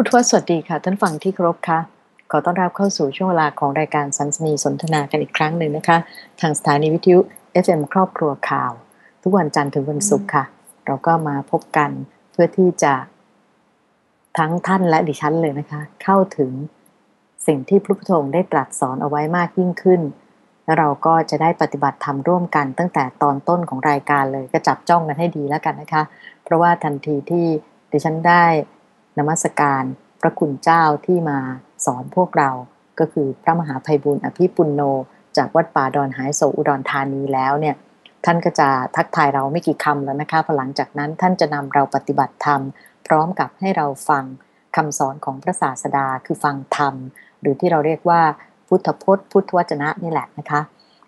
พุทธวสวัสดีค่ะ ท่านฟังที่เคารพค่ะ ขอต้อนรับเข้าสู่ช่วงเวลาของรายการสันสนีสนทนากันอีกครั้งหนึ่งนะคะ ทางสถานีวิทยุ FM ครอบครัวข่าว ทุกวันจันทร์ถึงวันศุกร์ค่ะ เราก็มาพบกันเพื่อที่จะทั้งท่านและดิฉันเลยนะคะ เข้าถึงสิ่งที่พระพุทธองค์ได้ตรัสสอนเอาไว้มากยิ่งขึ้น แล้วเราก็จะได้ปฏิบัติธรรมร่วมกันตั้งแต่ตอนต้นของรายการเลยก็จับจ้องกันให้ดีแล้วกันนะคะ เพราะว่าทันทีที่ดิฉันได้ นมัสการพระคุณเจ้าที่มาสอนพวกเรา ก็คือพระมหาภัยบุญอภิปุณโน จากวัดป่าดอนหายโศอุดรธานีแล้วเนี่ยท่านก็จะทักทายเราไม่กี่คำแล้วนะคะพอหลังจากนั้นท่านจะนำเราปฏิบัติธรรม พร้อมกับให้เราฟังคำสอนของพระศาสดาคือฟังธรรม หรือที่เราเรียกว่าพุทธพจน์ พุทธวจนะนี่แหละนะคะ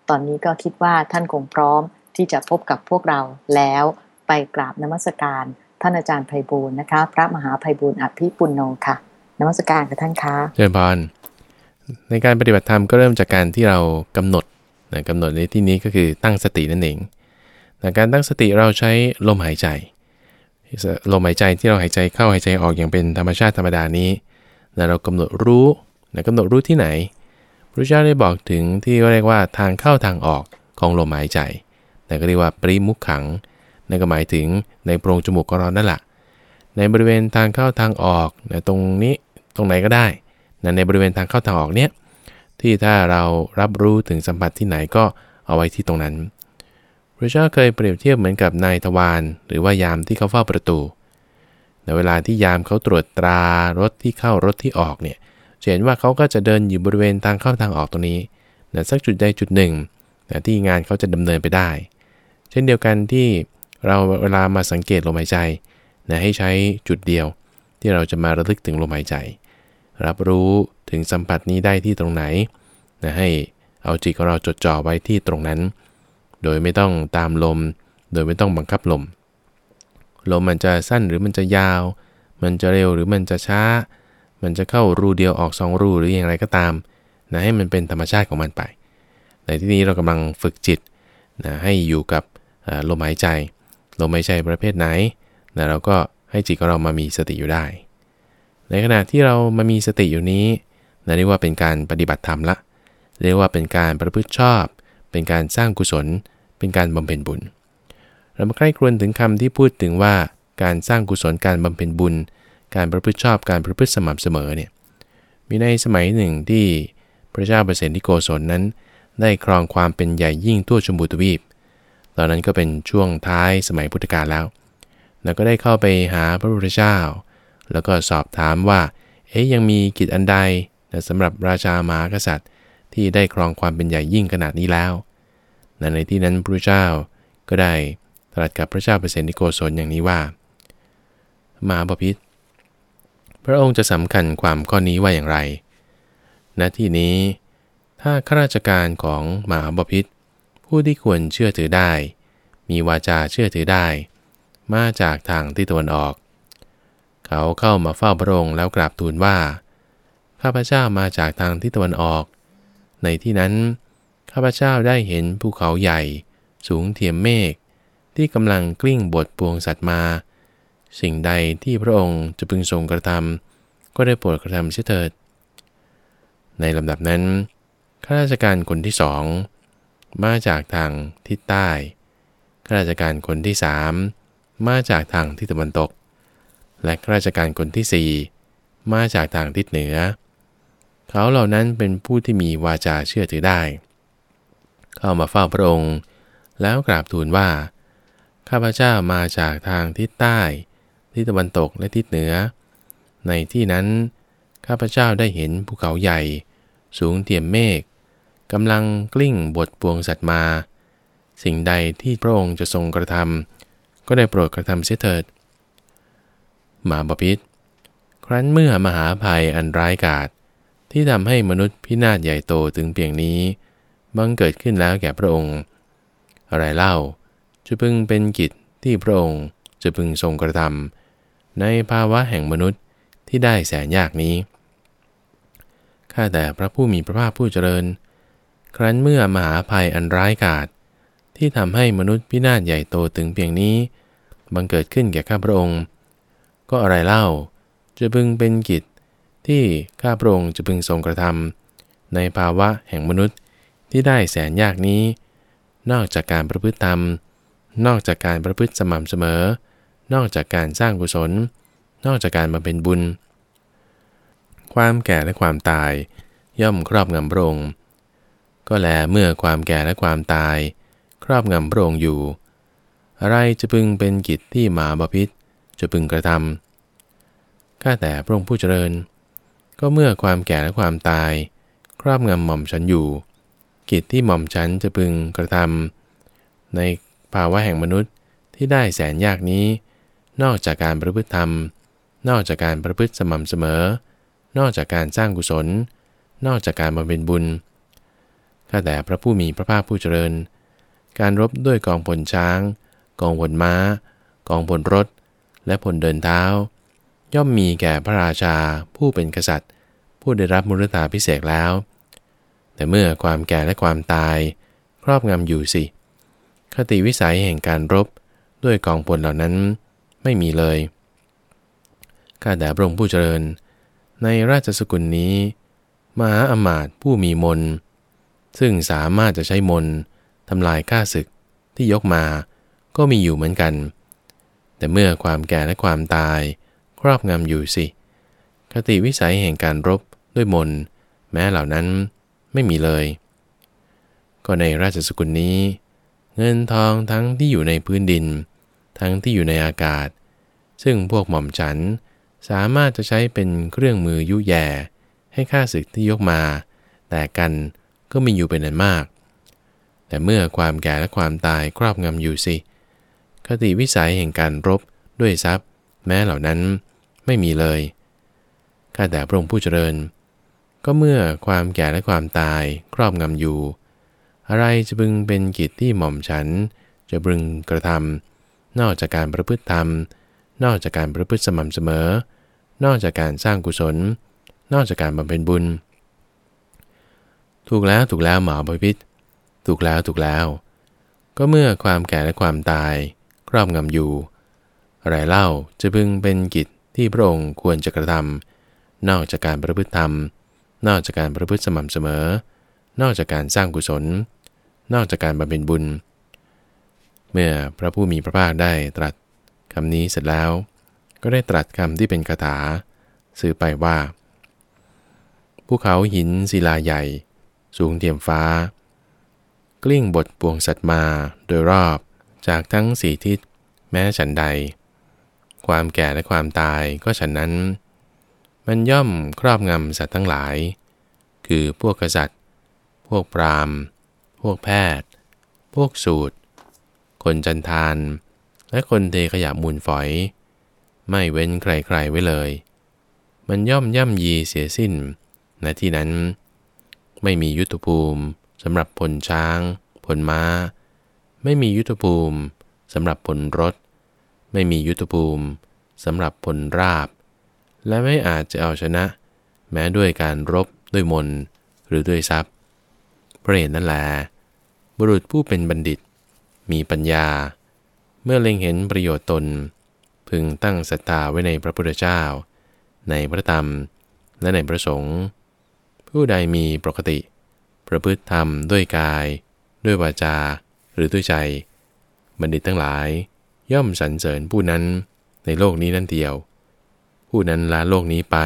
ตอนนี้ก็คิดว่าท่านคงพร้อมที่จะพบกับพวกเราแล้วไปกราบนมัสการ ท่านอาจารย์ไพบูลนะคะ พระมหาไพบูลอภิปุณโนค่ะนมัสการกับท่านคะเจริญพรในการปฏิบัติธรรมก็เริ่มจากการที่เรากำหนดนะกำหนดในที่นี้ก็คือตั้งสตินั่นเองนะการตั้งสติเราใช้ลมหายใจ ลมหายใจที่เราหายใจเข้าหายใจออกอย่างเป็นธรรมชาติธรรมดานี้นะเรากำหนดรู้นะกำหนดรู้ที่ไหนพระเจ้าได้บอกถึงที่เรียกว่าทางเข้าทางออกของลมหายใจนะก็เรียกว่าปริมุขขัง นั่นก็หมายถึงในโพรงจมูกของเรานั่นแหละในบริเวณทางเข้าทางออกนะตรงนี้ตรงไหนก็ได้นะในบริเวณทางเข้าทางออกเนี้ยที่ถ้าเรารับรู้ถึงสัมผัสที่ไหนก็เอาไว้ที่ตรงนั้น พระเจ้าเคยเปรียบเทียบเหมือนกับนายทวารหรือว่ายามที่เขาเฝ้าประตูในเวลาที่ยามเขาตรวจตรารถที่เข้ารถที่ออกเนี่ยจะเห็นว่าเขาก็จะเดินอยู่บริเวณทางเข้าทางออกตรงนี้นะสักจุดใดจุดหนึ่งนะที่งานเขาจะดำเนินไปได้ เช่นเดียวกันที่ เราเวลามาสังเกตลมหายใจนะให้ใช้จุดเดียว ที่เราจะมาระลึกถึงลมหายใจ รับรู้ถึงสัมผัสนี้ได้ที่ตรงไหนนะให้เอาจิตของเราจดจ่อไว้ที่ตรงนั้น โดยไม่ต้องตามลม โดยไม่ต้องบังคับลม ลมมันจะสั้นหรือมันจะยาว มันจะเร็วหรือมันจะช้า มันจะเข้ารูเดียวออกสองรูหรืออย่างไรก็ตามนะให้มันเป็นธรรมชาติของมันไป ในที่นี้เรากำลังฝึกจิตนะให้อยู่กับลมหายใจ ลมหายใจประเภทไหนนะเราก็ให้จิตของเรามามีสติอยู่ได้ ในขณะที่เรามามีสติอยู่นี้นะเรียกว่าเป็นการปฏิบัติธรรมละ เรียกว่าเป็นการประพฤติชอบ เป็นการสร้างกุศล เป็นการบำเพ็ญบุญ เรามาใกล้ครวนถึงคำที่พูดถึงว่าการสร้างกุศลการบำเพ็ญบุญ การประพฤติชอบการประพฤติสม่ำเสมอเนี่ยมีในสมัยหนึ่งที่พระเจ้าเปรตที่โกศลนั้น ได้ครองความเป็นใหญ่ยิ่งทั่วชมพูทวีป ตอนนั้นก็เป็นช่วงท้ายสมัยพุทธกาลแล้วแล้วก็ได้เข้าไปหาพระพุทธเจ้า แล้วก็สอบถามว่า เอ๊ยยังมีกิจอันใดนะสำหรับราชามหากษัตริย์ ที่ได้ครองความเป็นใหญ่ยิ่งขนาดนี้แล้วในที่นั้นพระเจ้าก็ได้ตรัสกับพระเจ้าเปรตนิโกศลอย่างนี้ว่า มาบพิษพระองค์จะสำคัญความข้อนี้ว่าอย่างไรณที่นี้ ถ้าข้าราชการของมหาบพิษ ผู้ที่ควรเชื่อถือได้ มีวาจาเชื่อถือได้ มาจากทางที่ตะวันออก เขาเข้ามาเฝ้าพระองค์แล้วกราบทูลว่า ข้าพเจ้ามาจากทางที่ตะวันออก ในที่นั้น ข้าพเจ้าได้เห็นภูเขาใหญ่ สูงเทียมเมฆที่กำลังกลิ้งบทปวงสัตว์มา สิ่งใดที่พระองค์จะพึงทรงกระทำก็ได้โปรดกระทำเสียเถิด ในลำดับนั้นข้าราชการคนที่สอง มาจากทางทิศใต้ข้าราชการคนที่สามมาจากทางทิศตะวันตก และข้าราชการคนที่สี่มาจากทางทิศเหนือ เขาเหล่านั้นเป็นผู้ที่มีวาจาเชื่อถือได้ เข้ามาเฝ้าพระองค์ แล้วกราบทูลว่า ข้าพเจ้ามาจากทางทิศใต้ ทิศตะวันตกและทิศเหนือ ในที่นั้น ข้าพเจ้าได้เห็นภูเขาใหญ่ สูงเทียมเมฆ กำลังกลิ้งบทปวงสัตว์มา สิ่งใดที่พระองค์จะทรงกระทำก็ได้โปรดกระทำเสียเถิดหมาบพิษครั้นเมื่อมหาภัยอันร้ายกาจที่ทำให้มนุษย์พินาศใหญ่โตถึงเพียงนี้ บังเกิดขึ้นแล้วแก่พระองค์ อะไรเล่า จะพึงเป็นกิจที่พระองค์จะพึงทรงกระทำในภาวะแห่งมนุษย์ที่ได้แสนยากนี้ ข้าแต่พระผู้มีพระภาคผู้เจริญ ครั้นเมื่อมหาภัยอันร้ายกาจที่ทำให้มนุษย์พินาศใหญ่โตถึงเพียงนี้ บังเกิดขึ้นแก่ข้าพระองค์ ก็อะไรเล่า จะพึงเป็นกิจที่ข้าพระองค์จะพึงทรงกระทำในภาวะแห่งมนุษย์ที่ได้แสนยากนี้ นอกจากการประพฤติธรรม นอกจากการประพฤติสม่ำเสมอ นอกจากการสร้างกุศล นอกจากการมาเป็นบุญ ความแก่และความตายย่อมครอบงำพระองค์ ก็แลเมื่อความแก่และความตาย ครอบงำพระองค์อยู่ อะไรจะพึงเป็นกิจที่หมาบพิษจะพึงกระทำข้าแต่พระองค์ผู้เจริญ ก็เมื่อความแก่และความตาย ครอบงำหม่อมฉันอยู่ กิจที่หม่อมฉันจะพึงกระทำในภาวะแห่งมนุษย์ที่ได้แสนยากนี้ นอกจากการประพฤติธรรม นอกจากการประพฤติสม่ำเสมอ นอกจากการสร้างกุศล นอกจากการบำเพ็ญบุญ ข้าแต่พระผู้มีพระภาคผู้เจริญ การรบด้วยกองพลช้าง กองพลม้า กองพลรถ และพลเดินเท้า ย่อมมีแก่พระราชาผู้เป็นกษัตริย์ ผู้ได้รับมุรตาพิเศษแล้ว แต่เมื่อความแก่และความตาย ครอบงำอยู่สิ คติวิสัยแห่งการรบด้วยกองพลเหล่านั้นไม่มีเลย ข้าแต่พระองค์ผู้เจริญ ในราชสกุลนี้ มหาอมาตย์ผู้มีมน ซึ่งสามารถจะใช้มนทำลายข้าศึกที่ยกมาก็มีอยู่เหมือนกัน แต่เมื่อความแก่และความตายครอบงำอยู่สิ คติวิสัยแห่งการรบด้วยมน แม้เหล่านั้นไม่มีเลย ก็ในราชสกุลนี้ เงินทองทั้งที่อยู่ในพื้นดิน ทั้งที่อยู่ในอากาศ ซึ่งพวกหม่อมฉันสามารถจะใช้เป็นเครื่องมือยุแย่ ให้ข้าศึกที่ยกมา แต่กัน ก็มีอยู่เป็นอันมาก แต่เมื่อความแก่และความตายครอบงำอยู่สิ คติวิสัยแห่งการรบด้วยทรัพย์ แม้เหล่านั้นไม่มีเลย ข้าแต่พระองค์ผู้เจริญ ก็เมื่อความแก่และความตายครอบงำอยู่ อะไรจะบึงเป็นกิจที่หม่อมฉัน จะบึงกระทำนอกจากการประพฤติธรรม นอกจากการประพฤติสม่ำเสมอ นอกจากการสร้างกุศล นอกจากการบำเพ็ญบุญ ถูกแล้วถูกแล้วหมอพิพิธถูกแล้วถูกแล้ว ก็เมื่อความแก่และความตายครอบงำอยู่ อะไรเล่าจะพึงเป็นกิจที่พระองค์ควรจะกระทำนอกจากการประพฤติธรรม นอกจากการประพฤติสม่ำเสมอ นอกจากการสร้างกุศล นอกจากการบำเพ็ญบุญ เมื่อพระผู้มีพระภาคได้ตรัสคำนี้เสร็จแล้ว ก็ได้ตรัสคำที่เป็นคาถา สื่อไปว่า ภูเขาหินศิลาใหญ่ สูงเทียมฟ้า กลิ้งบทปวงสัตว์มาโดยรอบจากทั้งสี่ทิศแม้ฉันใด ความแก่และความตายก็ฉันนั้น มันย่อมครอบงำสัตว์ทั้งหลาย คือพวกกษัตริย์ พวกปรามพวกแพทย์ พวกสูตร คนจันทาน และคนเทขยะมูลฝอย ไม่เว้นใครๆไว้เลย มันย่อมย่ำยีเสียสิ้นณที่นั้น ไม่มียุทธภูมิสำหรับผลช้างผลม้า ไม่มียุทธภูมิสำหรับผลรถ ไม่มียุทธภูมิสำหรับผลราบ และไม่อาจจะเอาชนะ แม้ด้วยการรบด้วยมนหรือด้วยทรัพย์เพระเหตุนั่นแหละบุรุษผู้เป็นบัณฑิต มีปัญญา เมื่อเล็งเห็นประโยชน์ตน พึงตั้งศรัทธาไว้ในพระพุทธเจ้า ในพระธรรม และในพระสงฆ์ ผู้ใดมีปกติ ประพฤติธรรมด้วยกาย ด้วยวาจา หรือด้วยใจ บัณฑิตทั้งหลาย ย่อมสรรเสริญผู้นั้นในโลกนี้นั่นเดียว ผู้นั้นลาโลกนี้ไป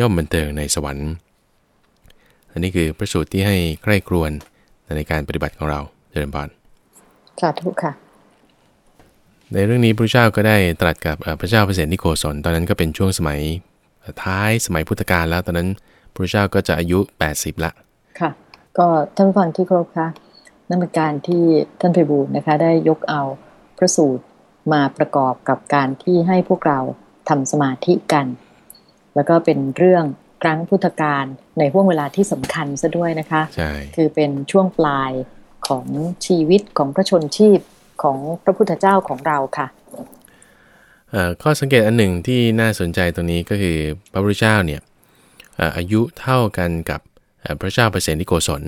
ย่อมบันเทิงในสวรรค์ อันนี้คือประสูตรที่ให้ใคร่ครวญในการปฏิบัติของเราเจริญพรสาธุค่ะ ในเรื่องนี้พระเจ้าก็ได้ตรัสกับพระเจ้าเปรตนิโคสนตอนนั้นก็เป็นช่วงสมัยท้ายสมัยพุทธกาลแล้วตอนนั้น พระเจ้าก็จะอายุ 80 ละค่ะ ก็ท่านฟังที่ครบคะนั่นเป็นการที่ท่านไพบูลนะคะ ได้ยกเอาพระสูตรมาประกอบกับการที่ให้พวกเราทำสมาธิกัน แล้วก็เป็นเรื่องครั้งพุทธกาลในห่วงเวลาที่สำคัญซะด้วยนะคะใช่คือเป็นช่วงปลายของชีวิตของพระชนชีพของพระพุทธเจ้าของเราค่ะข้อสังเกตอันหนึ่งที่น่าสนใจตรงนี้ก็คือพระพุทธเจ้าเนี่ย อายุเท่ากันกับพระเจ้าเปรตนิโกศล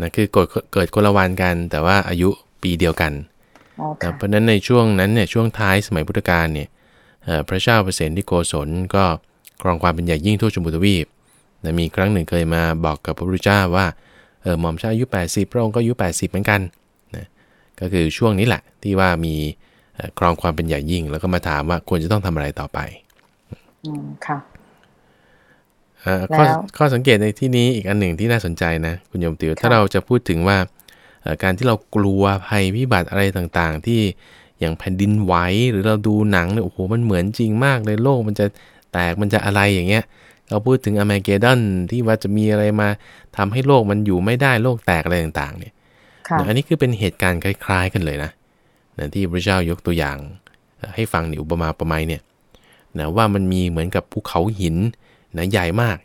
นะคือเกิดเกิดคนละวันกัน แต่ว่าอายุปีเดียวกันเพราะนั้นในช่วงนั้นเนี่ยช่วงท้ายสมัยพุทธกาลเนี่ยเอ่อพระเจ้าเปรตที่โกศลก็ครองความเป็นใหญ่ยิ่งทั่วชมพูทวีปนะมีครั้งหนึ่งเคยมาบอกกับพระพุทธเจ้าว่าเออหม่อมชาอายุ 80 พระองค์ก็อายุ 80 เหมือนกันนะก็คือช่วงนี้แหละที่ว่ามีเอ่อครองความเป็นใหญ่ยิ่ง แล้วก็มาถามว่าควรจะต้องทำอะไรต่อไปอืมค่ะเอ่อ ข้อแล้วข้อสังเกตในที่นี้อีกอันหนึ่งที่น่าสนใจนะ คุณโยมติวถ้าเราจะพูดถึงว่าเอ่อการที่เรากลัวภัยพิบัติอะไรต่างๆ ที่อย่างแผ่นดินไหวหรือเราดูหนังเนี่ยโอ้โหมันเหมือนจริงมากเลยโลกมันจะแตกมันจะอะไรอย่างเงี้ย เราพูดถึงอเมเกดอนที่ว่าจะมีอะไรมาทำให้โลกมันอยู่ไม่ได้โลกแตกอะไรต่างๆ เนี่ยค่ะนะอันนี้คือเป็นเหตุการณ์คล้ายๆกันเลยนะนะที่พระเจ้ายกตัวอย่างเอ่อให้ฟังในอุปมาประไมยเนี่ยนะว่ามันมีเหมือนกับภูเขาหิน นะใหญ่มาก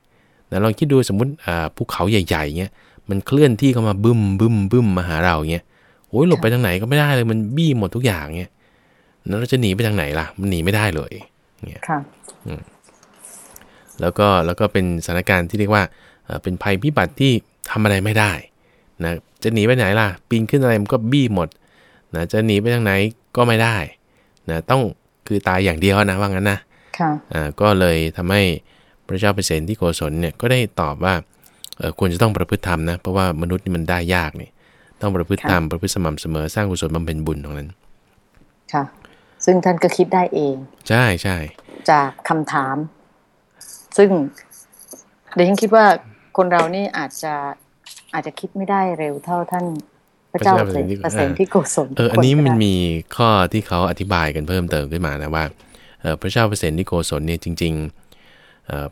นะลองคิดดูสมมติอ่าภูเขาใหญ่ๆเงี้ยมันเคลื่อนที่เข้ามาบึ้มบึ้มบึ้มมาหาเราเงี้ยโอ้ยหลบไปทางไหนก็ไม่ได้เลยมันบี้หมดทุกอย่างเงี้ยแล้วเราจะหนีไปทางไหนล่ะ มันหนีไม่ได้เลยค่ะแล้วก็แล้วก็เป็นสถานการณ์ที่เรียกว่าเอ่อเป็นภัยพิบัติที่ทำอะไรไม่ได้นะจะหนีไปไหนล่ะ ปีนขึ้นอะไรมันก็บี้หมดนะจะหนีไปทางไหนก็ไม่ได้นะต้องคือตายอย่างเดียวนะว่างั้นนะค่ะอ่าก็เลยทำให้พ ระเจ้าเปรตที่โกศลเนี่ยก็ได้ตอบว่าเออควรจะต้องประพฤติธรรมนะเพราะว่ามนุษย์นี่มันได้ยากนี่ต้องประพฤติธรรมประพฤติสม่ำเสมอสร้างกุศลบำเพ็ญบุญตรงนั้น ค่ะ ซึ่งท่านก็คิดได้เอง ใช่ใช่จากคำถาม ซึ่งเดี๋ยวฉันคิดว่าคนเรานี่อาจจะอาจจะคิดไม่ได้เร็วเท่าท่านพระเจ้าเปรตเปรตที่โกศลเอออันนี้ทุกคมันก็ได้มีข้อที่เขาอธิบายกันเพิ่มเติมขึ้นมานะว่าเอ่อพระเจ้าเปรตที่โกศลเนี่ยจริงๆเอ่อ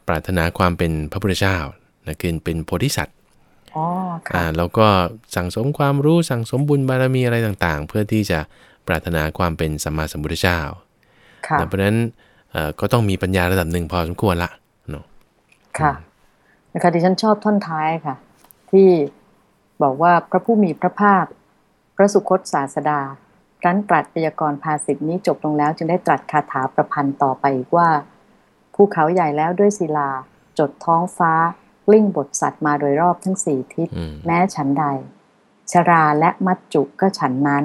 ปรารถนาความเป็นพระพุทธเจ้านะคือเป็นโพธิสัตว์อ๋อค่ะอ่าแล้วก็สั่งสมความรู้สั่งสมบุญบารมีอะไรต่างๆ เพื่อที่จะปรารถนาความเป็นสัมมาสัมพุทธเจ้าค่ะนะเพราะฉะนั้นเอ่อก็ต้องมีปัญญาระดับหนึ่งพอสมควรละเนาะค่ะนะคะดิฉันชอบท่อนท้ายค่ะ ที่บอกว่าพระผู้มีพระภาค พระสุคตศาสดาครั้นตรัสพยากรณ์ภาสิทธินี้จบลงแล้ว จึงได้ตรัสคาถาประพันธ์ต่อไปอีกว่า ภูเขาใหญ่แล้วด้วยศิลา จดท้องฟ้ากลิ้งบทสัตว์มาโดยรอบทั้งสี่ทิศอืมแม้ฉันใด ชราและมัจจุก็ฉันนั้น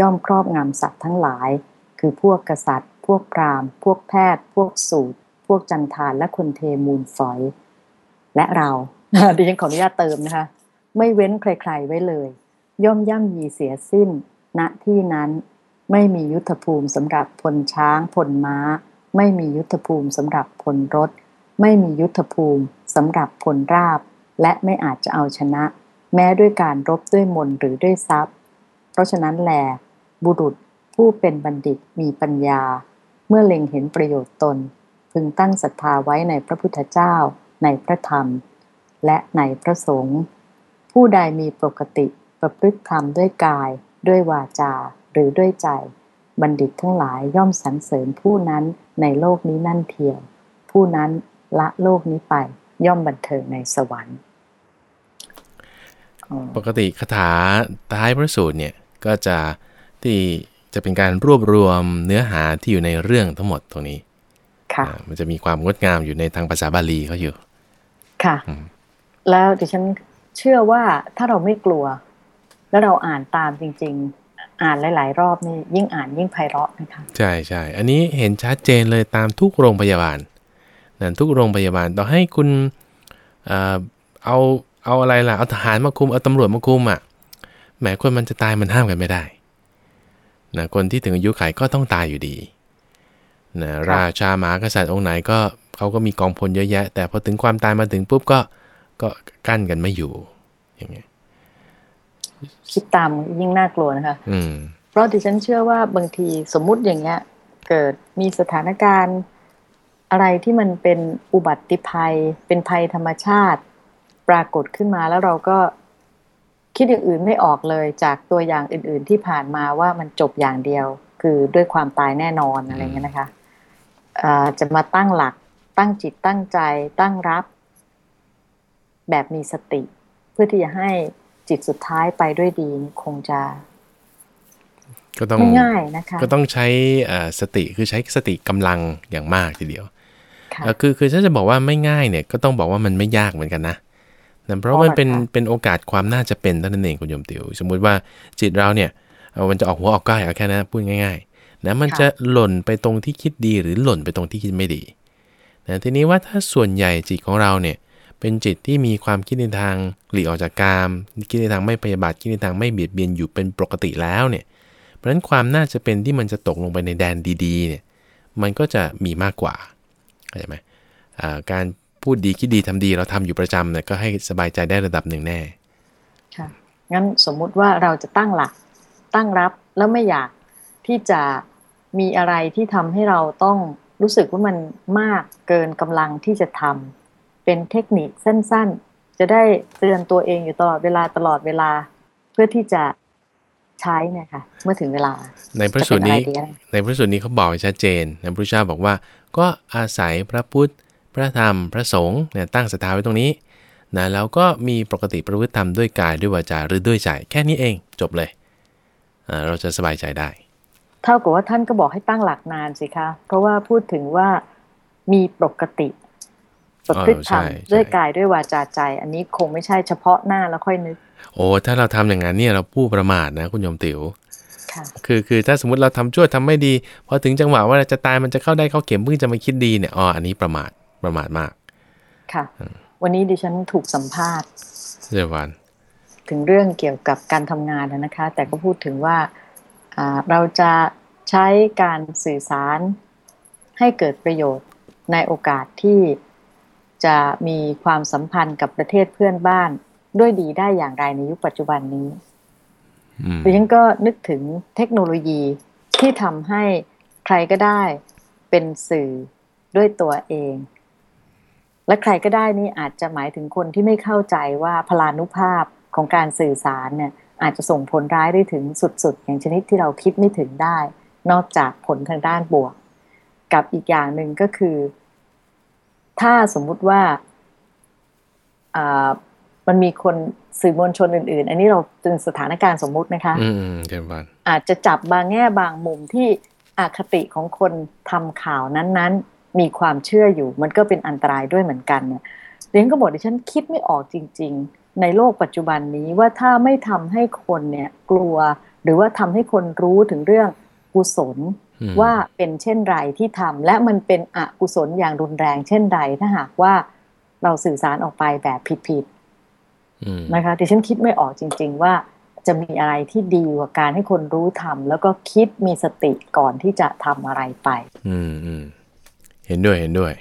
ย่อมครอบงำสัตว์ทั้งหลาย คือพวกกษัตริย์ พวกพราหมณ์ พวกแพทย์ พวกสูตร พวกจันทานและคนเทมูลฝอย และเราดิฉันขออนุญาตเติมนะคะ ไม่เว้นใครๆไว้เลย ย่อมย่ำยีเสียสิ้น ณที่นั้นไม่มียุทธภูมิสำหรับพลช้างพลม้า ไม่มียุทธภูมิสำหรับพลรถ ไม่มียุทธภูมิสำหรับพลราบ และไม่อาจจะเอาชนะ แม้ด้วยการรบด้วยมนหรือด้วยทรัพย์ เพราะฉะนั้นแล บุรุษผู้เป็นบัณฑิตมีปัญญา เมื่อเล็งเห็นประโยชน์ตน พึงตั้งศรัทธาไว้ในพระพุทธเจ้า ในพระธรรม และในพระสงฆ์ผู้ใดมีปกติประพฤติธรรมด้วยกาย ด้วยวาจา หรือด้วยใจ บัณฑิตทั้งหลายย่อมสรรเสริญผู้นั้นในโลกนี้นั่นเทียวผู้นั้นละโลกนี้ไปย่อมบันเทิงในสวรรค์อ๋อปกติคาถาท้ายพระสูตรเนี่ยก็จะที่จะเป็นการรวบรวมเนื้อหาที่อยู่ในเรื่องทั้งหมดตรงนี้ ค่ะอ่ามันจะมีความงดงามอยู่ในทางภาษาบาลีเขาอยู่ ค่ะอืมแล้วดิฉันเชื่อว่าถ้าเราไม่กลัว แล้วเราอ่านตามจริงๆ อ่านหลาย ๆ รอบนี่ยิ่งอ่านยิ่งไพเราะนะคะใช่ใช่อันนี้เห็นชัดเจนเลยตามทุกโรงพยาบาลนะทุกโรงพยาบาลต่อให้คุณเอ่อเอาเอาอะไรล่ะเอาทหารมาคุมเอาตำรวจมาคุมอะแหมคนมันจะตายมันห้ามกันไม่ได้นะคนที่ถึงอายุไขก็ต้องตายอยู่ดีนะราชาหมหากษัตริย์องค์ไหนก็เขาก็มีกองพลเยอะแยะ แต่พอถึงความตายมาถึงปุ๊บก็ก็กั้นกันไม่อยู่อย่างเงี้ย คิดตามยิ่งน่ากลัวนะคะอืมเพราะดิฉันเชื่อว่าบางทีสมมุติอย่างเงี้ย เกิดมีสถานการณ์อะไรที่มันเป็นอุบัติภัย เป็นภัยธรรมชาติ ปรากฏขึ้นมาแล้วเราก็คิดอย่างอื่นไม่ออกเลยจากตัวอย่างอื่น ๆ ที่ผ่านมาว่ามันจบอย่างเดียว คือด้วยความตายแน่นอนอะไรเงี้ยนะคะอ่าจะมาตั้งหลัก ตั้งจิตตั้งใจ ตั้งรับ แบบมีสติ เพื่อที่จะให้ จิตสุดท้ายไปด้วยดีนี่คงจะ ก็ต้องไม่ง่ายนะคะ ก็ต้องใช้เอ่อสติคือใช้สติกำลังอย่างมากทีเดียวค่ะเอ่อคือคือถ้าจะบอกว่าไม่ง่ายเนี่ยก็ต้องบอกว่ามันไม่ยากเหมือนกันนะนะเพราะเพราะมันเป็นอะไรคะเป็นโอกาสความน่าจะเป็นเท่านั้นเองคุณโยมติวสมมุติว่าจิตเราเนี่ยเอ่อมันจะออกหัวออกก้อยเอาแค่นั้นพูดง่ายๆนะมันจะหล่นไปตรงที่คิดดีหรือหล่นไปตรงที่คิดไม่ดีนะทีนี้ว่าถ้าส่วนใหญ่จิตของเราเนี่ย เป็นจิตที่มีความคิดในทางหลีกออกจากกามคิดในทางไม่พยาบาทคิดในทางไม่เบียดเบียนอยู่เป็นปกติแล้วเนี่ยเพราะฉะนั้นความน่าจะเป็นที่มันจะตกลงไปในแดนดี ๆ เนี่ยมันก็จะมีมากกว่าเข้าใจไหมการพูดดีคิดดีทำดีเราทำอยู่ประจำเนี่ยก็ให้สบายใจได้ระดับหนึ่งแน่ค่ะงั้นสมมุติว่าเราจะตั้งหลักตั้งรับแล้วไม่อยากที่จะมีอะไรที่ทำให้เราต้องรู้สึกว่ามันมากเกินกำลังที่จะทำ เป็นเทคนิคสั้นๆ จะได้เตือนตัวเองอยู่ตลอดเวลาตลอดเวลา เพื่อที่จะใช้เนี่ยค่ะเมื่อถึงเวลา ในพระสูตรนี้ ในพระสูตรนี้เขาบอกชัดเจนในพระเจ้าบอกว่า ก็อาศัยพระพุทธ พระธรรมพระสงฆ์เนี่ยตั้งสถาไว้ตรงนี้นะแล้วก็มีปกติประพฤติธรรมด้วยกายด้วยวาจาหรือด้วยใจแค่นี้เองจบเลยเราจะสบายใจได้ เท่ากับว่าท่านก็บอกให้ตั้งหลักนานสิคะ เพราะว่าพูดถึงว่ามีปกติ ประพฤติธรรมด้วยกายด้วยวาจาใจ อันนี้คงไม่ใช่เฉพาะหน้าแล้วค่อยนึก โอ้ถ้าเราทำอย่างนั้นเนี่ยเราผู้ประมาทนะ คุณยมติ๋วคือคือถ้าสมมติเราทำชั่วทำไม่ดีพอถึงจังหวะว่าจะตายมันจะเข้าได้เข้าเข็มเพิ่งจะมาคิดดีเนี่ยอ๋ออันนี้ประมาทประมาทมาก ค่ะ วันนี้ดิฉันถูกสัมภาษณ์เรวันถึงเรื่องเกี่ยวกับการทำงานนะคะ แต่ก็พูดถึงว่าเราจะใช้การสื่อสารให้เกิดประโยชน์ในโอกาสที่ จะมีความสัมพันธ์กับประเทศเพื่อนบ้านด้วยดีได้อย่างไรในยุคปัจจุบันนี้ดิฉันก็นึกถึงเทคโนโลยีที่ทำให้ใครก็ได้เป็นสื่อด้วยตัวเอง และใครก็ได้นี่อาจจะหมายถึงคนที่ไม่เข้าใจว่าพลานุภาพของการสื่อสารเนี่ยอาจจะส่งผลร้ายได้ถึงสุดๆ อย่างชนิดที่เราคิดไม่ถึงได้ นอกจากผลทางด้านบวก กับอีกอย่างหนึ่งก็คือ ถ้าสมมุติว่ามันมีคนสื่อมวลชนอื่น ๆ อันนี้เราเป็นสถานการณ์สมมุตินะคะ อืมเดี๋ยวอาจจะจับบางแง่บางมุมที่อคติของคนทำข่าวนั้น ๆ มีความเชื่ออยู่ มันก็เป็นอันตรายด้วยเหมือนกันเนี่ยเรียนก็บอกดิฉันคิดไม่ออกจริง ๆ ในโลกปัจจุบันนี้ว่าถ้าไม่ทำให้คนเนี่ยกลัว หรือว่าทำให้คนรู้ถึงเรื่องกุศล ว่าเป็นเช่นไรที่ทำและมันเป็นอกุศลอย่างรุนแรงเช่นใดถ้าหากว่าเราสื่อสารออกไปแบบผิดนะคะแต่ฉันคิดไม่ออกจริง ๆ ว่าจะมีอะไรที่ดีกว่าการให้คนรู้ทำแล้วก็คิดมีสติก่อนที่จะทำอะไรไป อืมอืมเห็นด้วยเห็นด้วย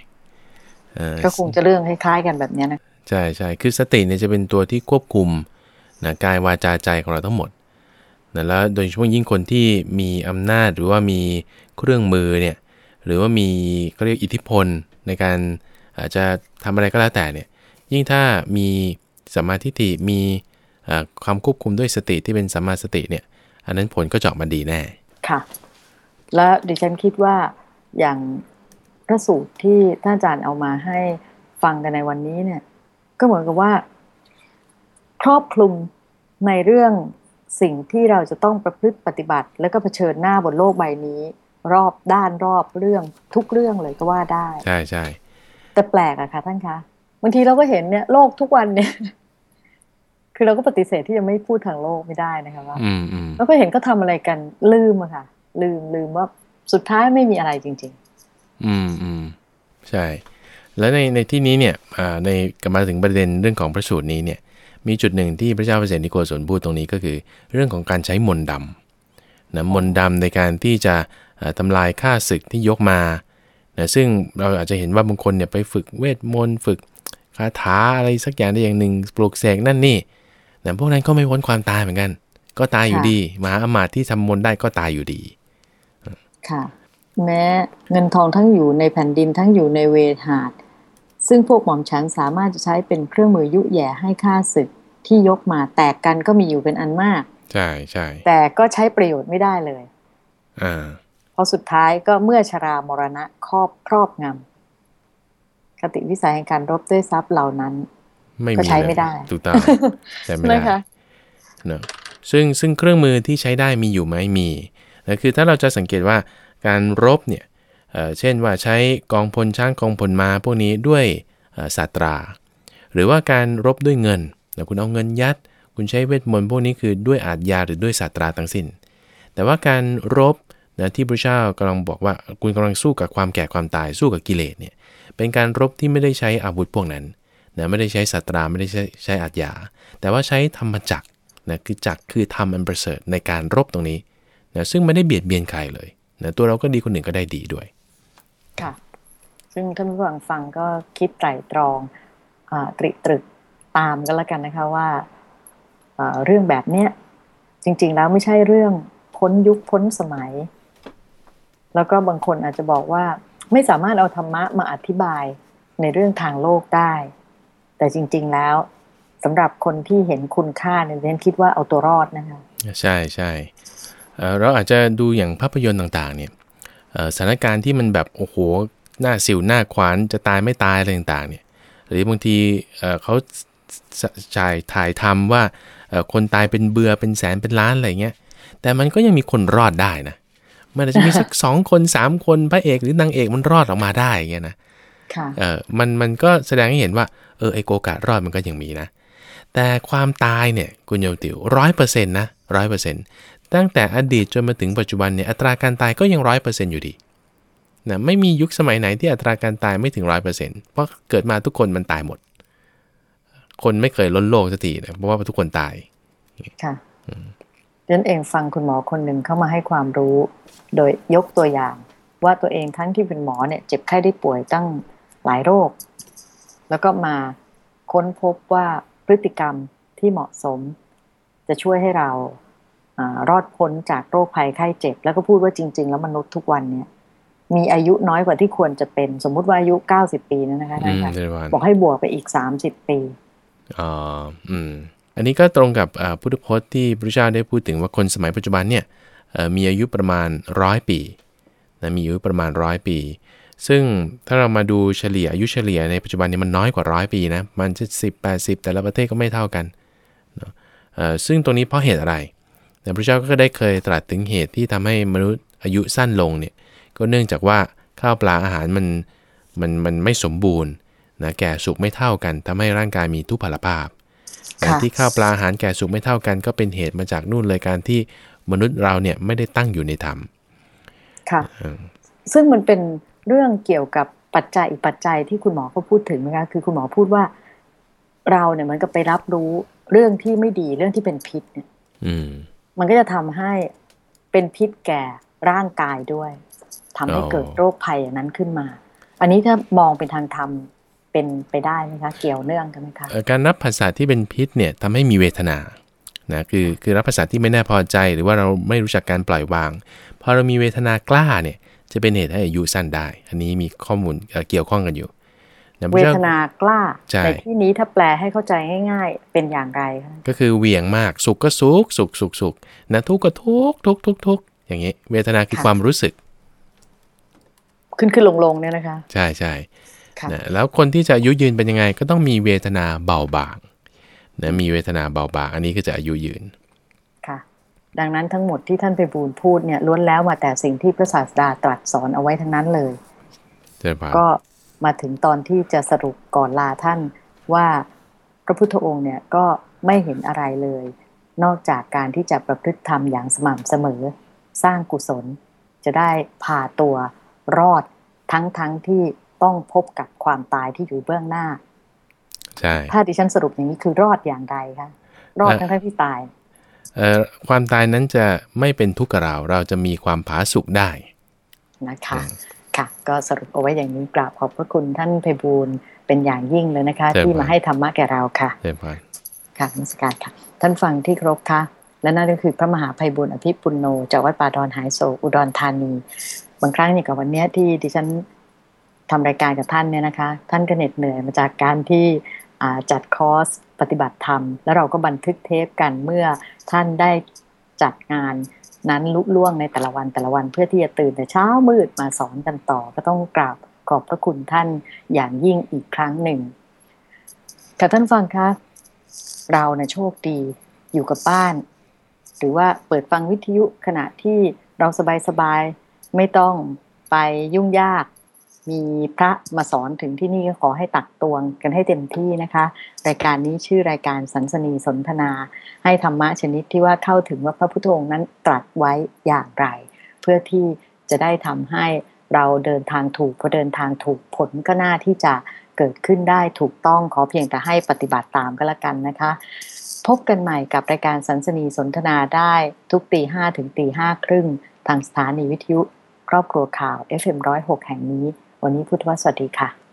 ก็คงจะเรื่องคล้ายๆกันแบบนี้นะใช่ใช่คือสติเนี่ยจะเป็นตัวที่ควบคุมนะกายวาจาใจของเราทั้งหมด นะแล้วโดยเฉพาะยิ่งคนที่มีอำนาจหรือว่ามีเครื่องมือเนี่ยหรือว่ามีเขาเรียกอิทธิพลในการอาจจะทำอะไรก็แล้วแต่เนี่ยยิ่งถ้ามีสัมมาทิฏฐิมีความควบคุมด้วยสติที่เป็นสัมมาสติเนี่ยอันนั้นผลก็จะออกมาดีแน่ค่ะ และดิฉันคิดว่าอย่างพระสูตรที่ท่านอาจารย์เอามาให้ฟังกันในวันนี้เนี่ย ก็เหมือนกับว่า ครอบคลุมในเรื่อง สิ่งที่เราจะต้องประพฤติปฏิบัติ แล้วก็เผชิญหน้าบนโลกใบนี้ รอบด้านรอบเรื่องทุกเรื่องเลยก็ว่าได้ ใช่ใช่แต่แปลกอะค่ะท่านคะบางทีเราก็เห็นเนี่ยโลกทุกวันเนี่ย คือเราก็ปฏิเสธที่จะไม่พูดทางโลกไม่ได้นะคะว่าแล้วก็เห็นก็ทำอะไรกันลืมอะค่ะ ลืมลืมว่าสุดท้ายไม่มีอะไรจริง ๆ อืมอืมใช่ แล้วในในที่นี้เนี่ยในกลับมาถึงประเด็นเรื่องของพระสูตรนี้เนี่ย มีจุดหนึ่งที่พระเจ้าเปรตนิโกศลพูดตรงนี้ก็คือ เรื่องของการใช้มนต์ดำนะมนต์ดำในการที่จะทำลายค่าศึกที่ยกมานะซึ่งเราอาจจะเห็นว่าบางคนเนี่ยไปฝึกเวทมนต์ฝึกคาถาอะไรสักอย่างได้อย่างหนึ่งปลุกเสกนั่นนี่แต่พวกนั้นก็ไม่พ้นความตายเหมือนกัน ก็ตายอยู่ดีมหาอมาตย์ที่ทำมนต์ได้ก็ตายอยู่ดี ค่ะ แม้เงินทองทั้งอยู่ในแผ่นดินทั้งอยู่ในเวหาด ซึ่งพวกหม่อมฉันสามารถจะใช้เป็นเครื่องมือยุแย่ให้ค่าศึกที่ยกมาแตกกันก็มีอยู่เป็นอันมาก ใช่ใช่แต่ก็ใช้ประโยชน์ไม่ได้เลยอ่าพอสุดท้ายก็เมื่อชรามรณะครอบครอบงำคติวิสัยแห่งการรบด้วยทรัพย์เหล่านั้นก็ใช้ไม่ได้ถูกต้องใช้ไม่ได้เนอะซึ่งซึ่งเครื่องมือที่ใช้ได้มีอยู่ไหมมีนะคือถ้าเราจะสังเกตว่าการรบเนี่ย เช่นว่าใช้กองพลช้างกองพลมาพวกนี้ด้วยศาสตรา หรือว่าการรบด้วยเงินนะคุณเอาเงินยัด คุณใช้เวทมนต์พวกนี้คือด้วยอาทยาหรือด้วยศาสตราทั้งสิน้น แต่ว่าการรบนะที่พระเจ้ากำลังบอกว่าคุณกำลังสู้กับความแก่ความตายสู้กับกิเลสเนี่ยเป็นการรบที่ไม่ได้ใช้อาวุธพวกนั้นนะไม่ได้ใช้สัตราไม่ได้ใช้ใช้อัดยา แต่ว่าใช้ธรรมจักรนะคือจักรคือทำอันประเสริฐในการรบตรงนี้นะซึ่งไม่ได้เบียดเบียนใครเลยนะตัวเราก็ดีคนหนึ่งก็ได้ดีด้วย ค่ะ ซึ่งท่านผู้ฟังฟังก็คิดไตรตรองอตริตรึกตามกันแล้วกันนะคะว่าเรื่องแบบเนี้ยจริง ๆ แล้วไม่ใช่เรื่องพ้นยุคพ้นสมัย แล้วก็บางคนอาจจะบอกว่าไม่สามารถเอาธรรมะมาอธิบายในเรื่องทางโลกได้ แต่จริง ๆแล้วสำหรับคนที่เห็นคุณค่าเนี่ยเรนคิดว่าเอาตัวรอดนะคะ ใช่ใช่เราอาจจะดูอย่างภาพยนตร์ต่างๆ เนี่ย สถานการณ์ที่มันแบบโอ้โหหน้าสิวหน้าขวานจะตายไม่ตายอะไรต่างๆเนี่ยหรือบางทีเขาจ่ายถ่ายทำว่าคนตายเป็นเบือเป็นแสนเป็นล้านอะไรเงี้ยแต่มันก็ยังมีคนรอดได้นะมันอาจจะมีสักสองคนสามคนพระเอกหรือนางเอกมันรอดออกมาได้เงี้ยนะเออมันมันก็แสดงให้เห็นว่าเออไอโกกะรอดมันก็ยังมีนะ แต่ความตายเนี่ยคุณโยติวร้อยเปอร์เซ็นต์นะร้อยเปอร์เซ็นต์ ตั้งแต่อดีตจนมาถึงปัจจุบันเนี่ยอัตราการตายก็ยังร้อยเปอร์เซ็นต์อยู่ดีนะไม่มียุคสมัยไหนที่อัตราการตายไม่ถึงร้อยเปอร์เซ็นต์เพราะเกิดมาทุกคนมันตายหมด คนไม่เคยล้นโลกสักทีนะเพราะว่าทุกคนตายค่ะดันเองฟังคุณหมอคนหนึ่งเข้ามาให้ความรู้ โดยยกตัวอย่าง ว่าตัวเองทั้งที่เป็นหมอเนี่ยเจ็บไข้ได้ป่วยตั้งหลายโรค แล้วก็มาค้นพบว่าพฤติกรรมที่เหมาะสม จะช่วยให้เราอ รอดพ้นจากโรคภัยไข้เจ็บ แล้วก็พูดว่าจริง ๆ แล้วมนุษย์ทุกวันเนี่ยมีอายุน้อยกว่าที่ควรจะเป็น สมมุติว่าอายุเก้าสิบปีนั่นนะคะท่านคะบอกให้บวกไปอีกสามสิบปีอ๋ออืม อันนี้ก็ตรงกับพุทธพจน์ที่พระเจ้าได้พูดถึงว่าคนสมัยปัจจุบันเนี่ยมีอายุประมาณร้อยปีนะมีอายุประมาณร้อยปี ซึ่งถ้าเรามาดูเฉลี่ยอายุเฉลี่ยในปัจจุบันนี้มันน้อยกว่าร้อยปีนะมันจะสิบแปดสิบแต่ละประเทศก็ไม่เท่ากันนะซึ่งตรงนี้เพราะเหตุอะไร พระเจ้าก็ได้เคยตรัสถึงเหตุที่ทำให้มนุษย์อายุสั้นลงเนี่ยก็เนื่องจากว่าข้าวปลาอาหารมันมันมันไม่สมบูรณ์นะแก่สุกไม่เท่ากันทำให้ร่างกายมีทุพพลภาพที่ข้าวปลาอาหารแก่สุกไม่เท่ากัน ก็เป็นเหตุมาจากนู่นเลยการที่มนุษย์เราเนี่ยไม่ได้ตั้งอยู่ในธรรมค่ะซึ่งมันเป็นเรื่องเกี่ยวกับปัจจัยอีกปัจจัยที่คุณหมอเขาพูดถึงนะคะคือคุณหมอพูดว่า เราเนี่ยมันก็ไปรับรู้เรื่องที่ไม่ดีเรื่องที่เป็นพิษเนี่ย อืม มันก็จะทำให้เป็นพิษแก่ร่างกายด้วยทำให้เกิดโรคภัยอย่างนั้นขึ้นมา อันนี้ถ้ามองเป็นทางธรรมเป็นไปได้ไหมคะ เกี่ยวเนื่องกันไหมคะการรับภาษาที่เป็นพิษเนี่ยทำให้มีเวทนานะคือคือรับภาษาที่ไม่แน่พอใจหรือว่าเราไม่รู้จักการปล่อยวางพอเรามีเวทนากล้าเนี่ยจะเป็นเหตุให้อายุสั้นได้ อันนี้มีข้อมูลเกี่ยวข้องกันอยู่ เวทนากล้าในที่นี้ถ้าแปลให้เข้าใจง่ายๆ เป็นอย่างไรคะก็คือเวียงมากสุขก็สุขสุขสุขสุขนะทุกข์ก็ทุกข์ทุกข์ทุกข์ทุกข์อย่างนี้ เวทนาคือความรู้สึก ขึ้นขึ้นลงลงเนี่ยนะคะ ใช่ใช่นะแล้วคนที่จะอายุยืนเป็นยังไง ก็ต้องมีเวทนาเบาบางนะมีเวทนาเบาบาง อันนี้ก็จะอายุยืนค่ะ ดังนั้นทั้งหมดที่ท่านไปบูลพูดเนี่ยล้วนแล้วมาแต่สิ่งที่พระศาสดาตรัสสอนเอาไว้ทั้งนั้นเลยก็ มาถึงตอนที่จะสรุปก่อนลาท่านว่าพระพุทธองค์เนี่ยก็ไม่เห็นอะไรเลย นอกจากการที่จะประพฤติธรรมอย่างสม่ำเสมอ สร้างกุศลจะได้พาตัวรอดทั้งทั้งที่ต้องพบกับความตายที่อยู่เบื้องหน้าใช่ถ้าดิฉันสรุปอย่างนี้คือรอดอย่างไรคะรอดทั้งที่ตายเอ่อความตายนั้นจะไม่เป็นทุกข์กับเรา เราจะมีความผาสุกได้นะคะ ค่ะก็สรุปเอาไว้อย่างนี้กราบขอบพระคุณท่านเพบูลเป็นอย่างยิ่งเลยนะคะ ที่มาให้ธรรมะแก่เราค่ะเช่ค่ะนมัสการค่ะ ท่านฟังที่ครบค่ะ และนั่นก็คือพระมหาภัยบุญอภิปุณโนจากวัดป่าดอนหายโศอุดรธานี บางครั้งอย่างกับวันนี้ที่ดิฉันทำรายการกับท่านเนี่ยนะคะ ท่านก็เหน็ดเหนื่อยมาจากการที่จัดคอร์สปฏิบัติธรรม แล้วเราก็บันทึกเทปกันเมื่อท่านได้จัดงาน นั้นลุล่วงในแต่ละวันแต่ละวันเพื่อที่จะตื่นแต่เช้ามืดมาสอนกันต่อ ก็ต้องกราบขอบพระคุณท่านอย่างยิ่งอีกครั้งหนึ่งค่ะท่านฟังคะเราเนะ่ยโชคดีอยู่กับบ้าน หรือว่าเปิดฟังวิทยุขณะที่เราสบายๆไม่ต้องไปยุ่งยาก มีพระมาสอนถึงที่นี่ก็ขอให้ตักตวงกันให้เต็มที่นะคะ รายการนี้ชื่อรายการสันสนีสนทนา ให้ธรรมะชนิดที่ว่าเข้าถึงว่าพระพุทธองค์นั้นตรัสไว้อย่างไร เพื่อที่จะได้ทำให้เราเดินทางถูกพอเดินทางถูกผลก็น่าที่จะเกิดขึ้นได้ถูกต้องขอเพียงแต่ให้ปฏิบัติตามก็แล้วกันนะคะ พบกันใหม่กับรายการสันสนีสนทนาได้ทุกตีห้ถึงตีห้าครึ่งทางสถานีวิทยุ ครอบครัวข่าว FM106 แห่งนี้ วันนี้พุทธวสวัสดีค่ะ